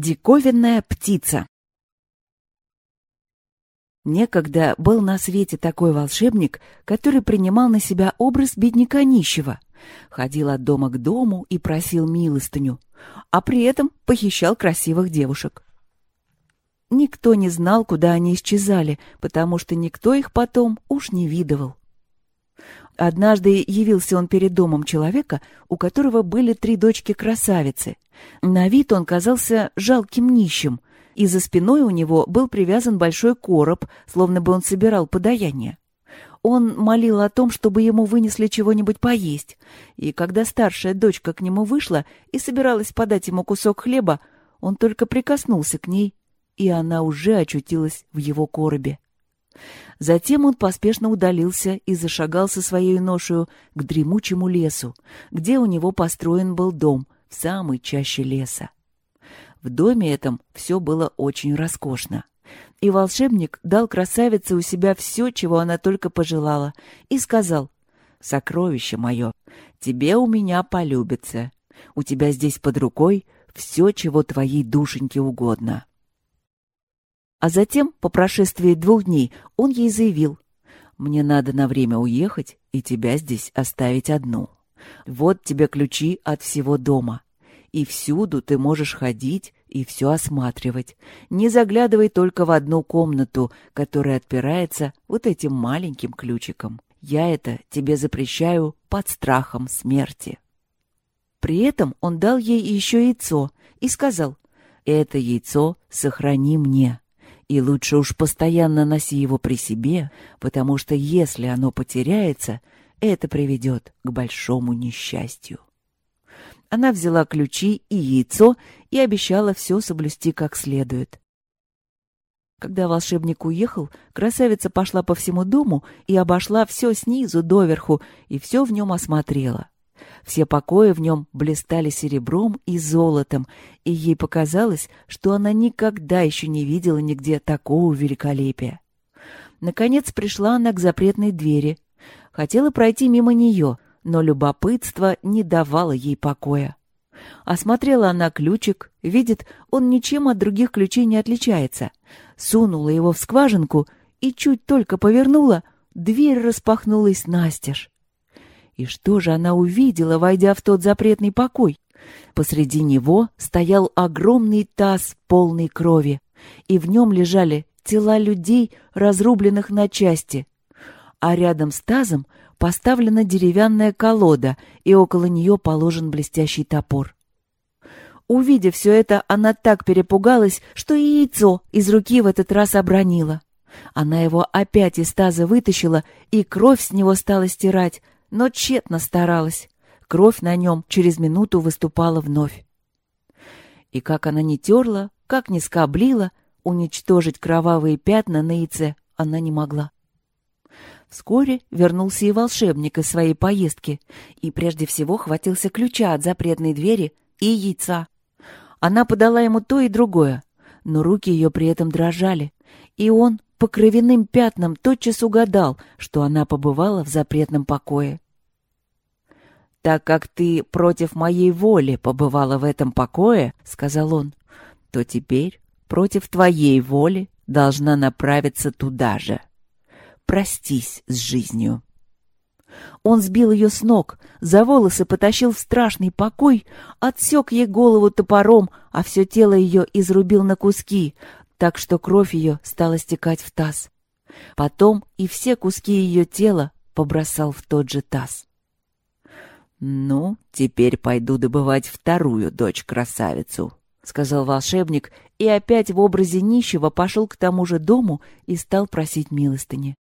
Диковинная птица Некогда был на свете такой волшебник, который принимал на себя образ бедняка нищего, ходил от дома к дому и просил милостыню, а при этом похищал красивых девушек. Никто не знал, куда они исчезали, потому что никто их потом уж не видывал. Однажды явился он перед домом человека, у которого были три дочки-красавицы. На вид он казался жалким нищим, и за спиной у него был привязан большой короб, словно бы он собирал подаяние. Он молил о том, чтобы ему вынесли чего-нибудь поесть, и когда старшая дочка к нему вышла и собиралась подать ему кусок хлеба, он только прикоснулся к ней и она уже очутилась в его коробе. Затем он поспешно удалился и зашагал со своей ношею к дремучему лесу, где у него построен был дом в самой чаще леса. В доме этом все было очень роскошно. И волшебник дал красавице у себя все, чего она только пожелала, и сказал, «Сокровище мое, тебе у меня полюбится. У тебя здесь под рукой все, чего твоей душеньке угодно». А затем, по прошествии двух дней, он ей заявил, «Мне надо на время уехать и тебя здесь оставить одну. Вот тебе ключи от всего дома. И всюду ты можешь ходить и все осматривать. Не заглядывай только в одну комнату, которая отпирается вот этим маленьким ключиком. Я это тебе запрещаю под страхом смерти». При этом он дал ей еще яйцо и сказал, «Это яйцо сохрани мне». И лучше уж постоянно носи его при себе, потому что если оно потеряется, это приведет к большому несчастью. Она взяла ключи и яйцо и обещала все соблюсти как следует. Когда волшебник уехал, красавица пошла по всему дому и обошла все снизу доверху и все в нем осмотрела. Все покои в нем блистали серебром и золотом, и ей показалось, что она никогда еще не видела нигде такого великолепия. Наконец пришла она к запретной двери. Хотела пройти мимо нее, но любопытство не давало ей покоя. Осмотрела она ключик, видит, он ничем от других ключей не отличается. Сунула его в скважинку и чуть только повернула, дверь распахнулась настежь. И что же она увидела, войдя в тот запретный покой? Посреди него стоял огромный таз, полный крови, и в нем лежали тела людей, разрубленных на части. А рядом с тазом поставлена деревянная колода, и около нее положен блестящий топор. Увидев все это, она так перепугалась, что и яйцо из руки в этот раз обронила. Она его опять из таза вытащила, и кровь с него стала стирать, но тщетно старалась. Кровь на нем через минуту выступала вновь. И как она не терла, как не скоблила, уничтожить кровавые пятна на яйце она не могла. Вскоре вернулся и волшебник из своей поездки, и прежде всего хватился ключа от запретной двери и яйца. Она подала ему то и другое, но руки ее при этом дрожали, и он по кровяным пятнам тотчас угадал, что она побывала в запретном покое. «Так как ты против моей воли побывала в этом покое, — сказал он, — то теперь против твоей воли должна направиться туда же. Простись с жизнью». Он сбил ее с ног, за волосы потащил в страшный покой, отсек ей голову топором, а все тело ее изрубил на куски, так что кровь ее стала стекать в таз. Потом и все куски ее тела побросал в тот же таз. «Ну, теперь пойду добывать вторую дочь-красавицу», — сказал волшебник, и опять в образе нищего пошел к тому же дому и стал просить милостыни.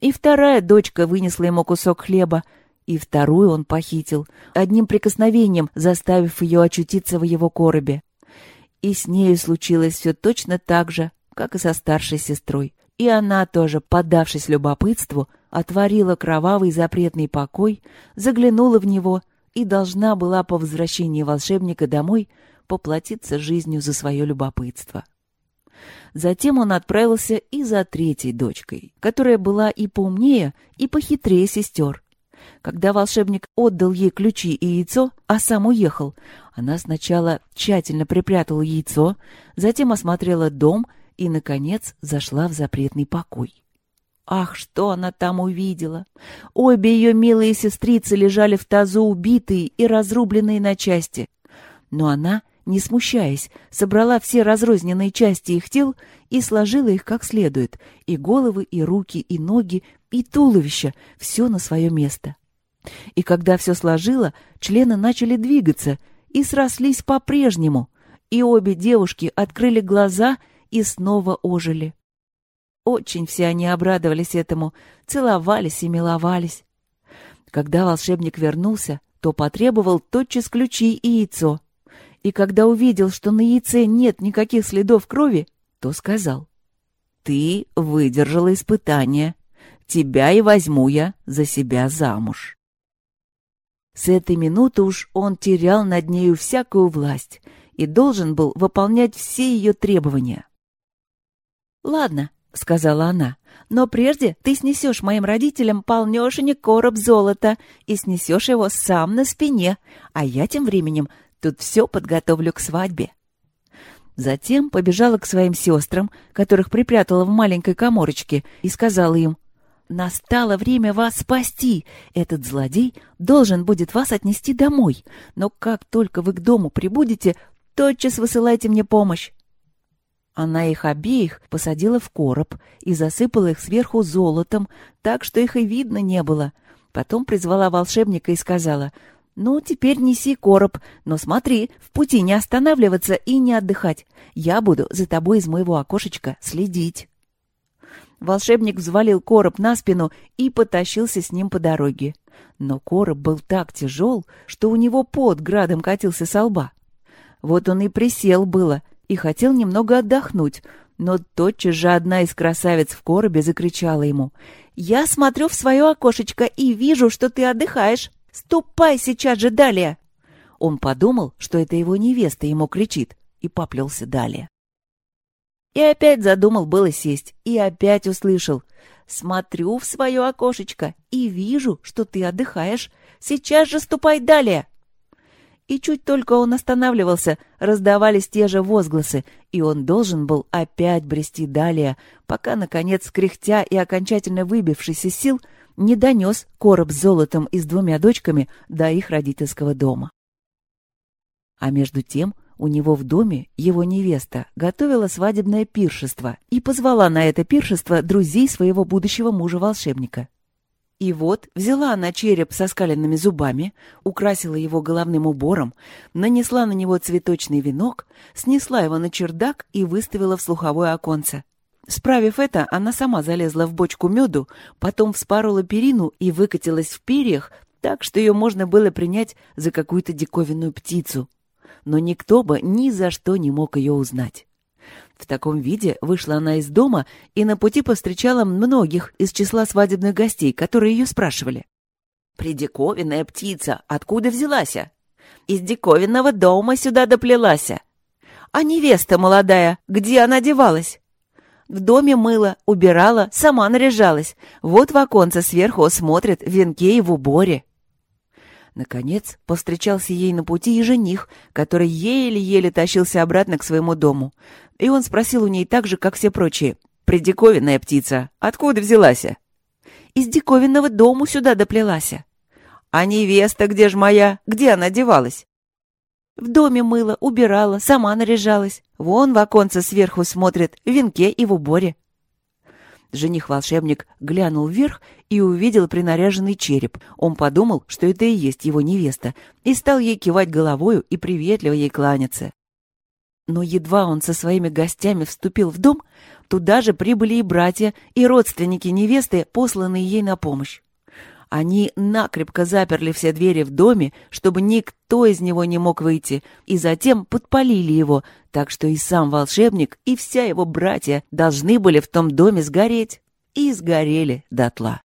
И вторая дочка вынесла ему кусок хлеба, и вторую он похитил, одним прикосновением заставив ее очутиться в его коробе. И с нею случилось все точно так же, как и со старшей сестрой. И она тоже, поддавшись любопытству, отворила кровавый запретный покой, заглянула в него и должна была по возвращении волшебника домой поплатиться жизнью за свое любопытство. Затем он отправился и за третьей дочкой, которая была и поумнее, и похитрее сестер. Когда волшебник отдал ей ключи и яйцо, а сам уехал, она сначала тщательно припрятала яйцо, затем осмотрела дом и, наконец, зашла в запретный покой. Ах, что она там увидела! Обе ее милые сестрицы лежали в тазу убитые и разрубленные на части. Но она, не смущаясь, собрала все разрозненные части их тел и сложила их как следует, и головы, и руки, и ноги, и туловище, все на свое место. И когда все сложила, члены начали двигаться и срослись по-прежнему, и обе девушки открыли глаза и снова ожили. Очень все они обрадовались этому, целовались и миловались. Когда волшебник вернулся, то потребовал тотчас ключи и яйцо. И когда увидел, что на яйце нет никаких следов крови, то сказал, «Ты выдержала испытание. Тебя и возьму я за себя замуж». С этой минуты уж он терял над нею всякую власть и должен был выполнять все ее требования. «Ладно», — сказала она. «Но прежде ты снесешь моим родителям полнешенек короб золота и снесешь его сам на спине, а я тем временем тут все подготовлю к свадьбе». Затем побежала к своим сестрам, которых припрятала в маленькой коморочке, и сказала им, «Настало время вас спасти. Этот злодей должен будет вас отнести домой. Но как только вы к дому прибудете, тотчас высылайте мне помощь. Она их обеих посадила в короб и засыпала их сверху золотом, так что их и видно не было. Потом призвала волшебника и сказала, «Ну, теперь неси короб, но смотри, в пути не останавливаться и не отдыхать. Я буду за тобой из моего окошечка следить». Волшебник взвалил короб на спину и потащился с ним по дороге. Но короб был так тяжел, что у него под градом катился со лба. Вот он и присел было — и хотел немного отдохнуть, но тотчас же одна из красавиц в коробе закричала ему. «Я смотрю в свое окошечко и вижу, что ты отдыхаешь. Ступай сейчас же далее!» Он подумал, что это его невеста ему кричит, и поплелся далее. И опять задумал было сесть, и опять услышал. «Смотрю в свое окошечко и вижу, что ты отдыхаешь. Сейчас же ступай далее!» И чуть только он останавливался, раздавались те же возгласы, и он должен был опять брести далее, пока, наконец, кряхтя и окончательно выбившись из сил, не донес короб с золотом и с двумя дочками до их родительского дома. А между тем у него в доме его невеста готовила свадебное пиршество и позвала на это пиршество друзей своего будущего мужа-волшебника. И вот взяла она череп со скаленными зубами, украсила его головным убором, нанесла на него цветочный венок, снесла его на чердак и выставила в слуховое оконце. Справив это, она сама залезла в бочку меду, потом вспорола перину и выкатилась в перьях, так что ее можно было принять за какую-то диковинную птицу. Но никто бы ни за что не мог ее узнать. В таком виде вышла она из дома и на пути повстречала многих из числа свадебных гостей, которые ее спрашивали. «Придиковинная птица, откуда взялась? Из диковинного дома сюда доплелась. А невеста молодая, где она девалась?» В доме мыла, убирала, сама наряжалась. Вот в оконце сверху смотрит венке и в уборе. Наконец, повстречался ей на пути и жених, который еле-еле тащился обратно к своему дому. И он спросил у ней так же, как все прочие. «Придиковинная птица, откуда взялась?» «Из диковинного дому сюда доплелась». «А невеста где ж моя? Где она девалась?» В доме мыла, убирала, сама наряжалась. Вон в оконце сверху смотрит, в венке и в уборе. Жених-волшебник глянул вверх и увидел принаряженный череп. Он подумал, что это и есть его невеста, и стал ей кивать головою и приветливо ей кланяться. Но едва он со своими гостями вступил в дом, туда же прибыли и братья, и родственники невесты, посланные ей на помощь. Они накрепко заперли все двери в доме, чтобы никто из него не мог выйти, и затем подпалили его, так что и сам волшебник, и вся его братья должны были в том доме сгореть. И сгорели дотла.